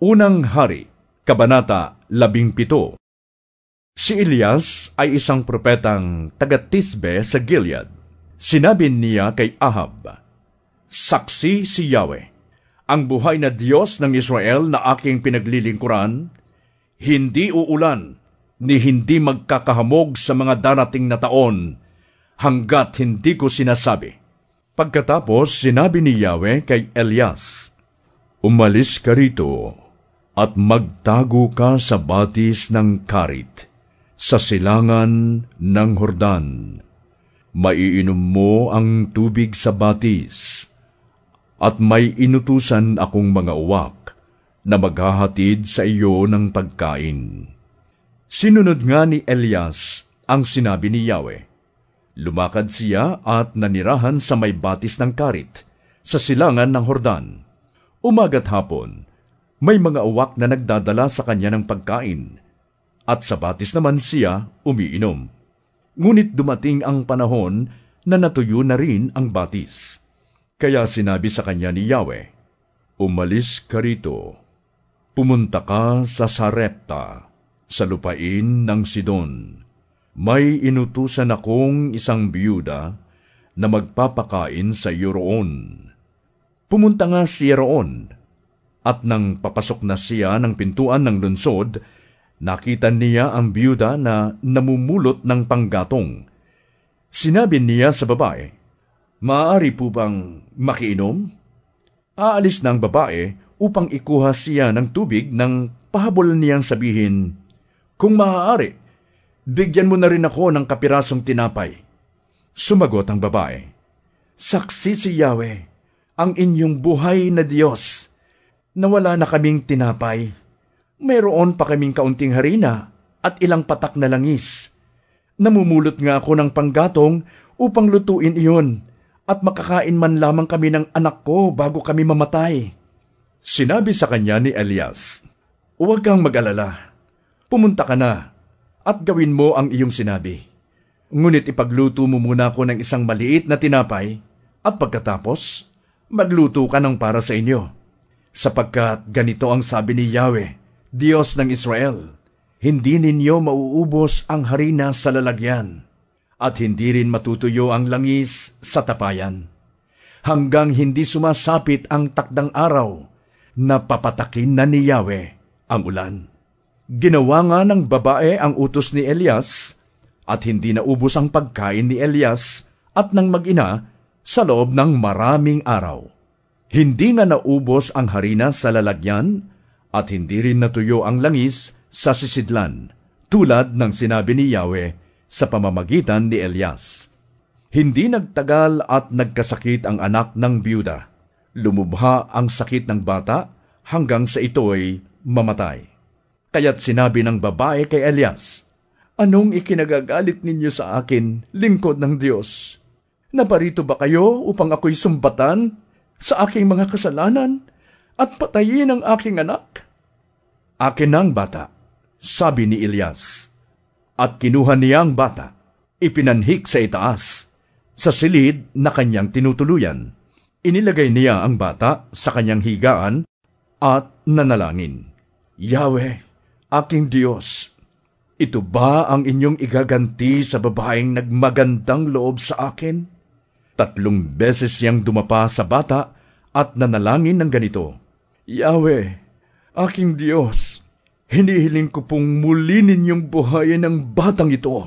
Unang Hari, Kabanata 17 Si Elias ay isang propetang taga-Tisbe sa Gilead. Sinabi niya kay Ahab, Saksi si Yahweh, ang buhay na Diyos ng Israel na aking pinaglilingkuran, hindi uulan ni hindi magkakahamog sa mga darating na taon hanggat hindi ko sinasabi. Pagkatapos sinabi ni Yahweh kay Elias, Umalis ka rito at magtago ka sa batis ng karit, sa silangan ng Hordan. Maiinom mo ang tubig sa batis, at may inutusan akong mga uwak na maghahatid sa iyo ng pagkain. Sinunod nga ni Elias ang sinabi ni Yahweh. Lumakad siya at nanirahan sa may batis ng karit, sa silangan ng Hordan. Umaga't hapon, may mga uwak na nagdadala sa kanya ng pagkain, at sa batis naman siya umiinom. Ngunit dumating ang panahon na natuyo na rin ang batis. Kaya sinabi sa kanya ni Yahweh, Umalis ka rito, pumunta ka sa Sarepta, sa lupain ng Sidon. May inutusan akong isang biyuda na magpapakain sa iyo roon. Pumunta nga si roon at nang papasok na siya ng pintuan ng lunsod, nakita niya ang byuda na namumulot ng panggatong. Sinabi niya sa babae, Maaari po bang makiinom? Aalis ng babae upang ikuha siya ng tubig nang pahabol niyang sabihin, Kung maaari, bigyan mo na rin ako ng kapirasong tinapay. Sumagot ang babae, Saksi si Yahweh, ang inyong buhay na Diyos na wala na kaming tinapay. Mayroon pa kaming kaunting harina at ilang patak na langis. Namumulot nga ako ng panggatong upang lutuin iyon at makakain man lamang kami ng anak ko bago kami mamatay. Sinabi sa kanya ni Elias, Huwag kang mag-alala. Pumunta ka na at gawin mo ang iyong sinabi. Ngunit ipagluto mo muna ako ng isang maliit na tinapay at pagkatapos, magluto ka ng para sa inyo sapagkat ganito ang sabi ni Yahweh, Diyos ng Israel, hindi ninyo mauubos ang harina sa lalagyan, at hindi rin matutuyo ang langis sa tapayan, hanggang hindi sumasapit ang takdang araw na papatakin na ni Yahweh ang ulan. Ginawa nga ng babae ang utos ni Elias, at hindi naubos ang pagkain ni Elias at ng mag-ina sa loob ng maraming araw. Hindi nga naubos ang harina sa lalagyan at hindi rin natuyo ang langis sa sisidlan, tulad ng sinabi ni Yahweh sa pamamagitan ni Elias. Hindi nagtagal at nagkasakit ang anak ng byuda. Lumubha ang sakit ng bata hanggang sa ito'y mamatay. Kaya't sinabi ng babae kay Elias, Anong ikinagagalit ninyo sa akin, lingkod ng Diyos? Naparito ba kayo upang ako'y sumbatan sa aking mga kasalanan at patayin ang aking anak? Akin ang bata, sabi ni Elias. At kinuha niya ang bata, ipinanhik sa itaas, sa silid na kanyang tinutuluyan. Inilagay niya ang bata sa kanyang higaan at nanalangin. Yahweh, aking Diyos, ito ba ang inyong igaganti sa babaeng nagmagandang loob sa akin?' Tatlong beses siyang dumapa sa bata at nanalangin ng ganito, Yahweh, aking Diyos, hinihiling ko pong muli ninyong buhayin ang batang ito.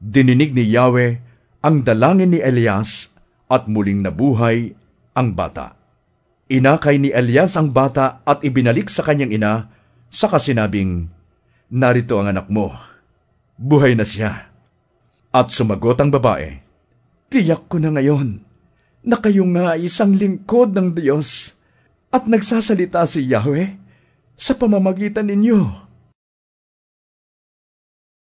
Dininig ni Yahweh ang dalangin ni Elias at muling nabuhay ang bata. Inakay ni Elias ang bata at ibinalik sa kanyang ina sa kasinabing, Narito ang anak mo, buhay na siya. At sumagot ang babae, Tiyak ko na ngayon na kayo nga isang lingkod ng Diyos at nagsasalita si Yahweh sa pamamagitan ninyo.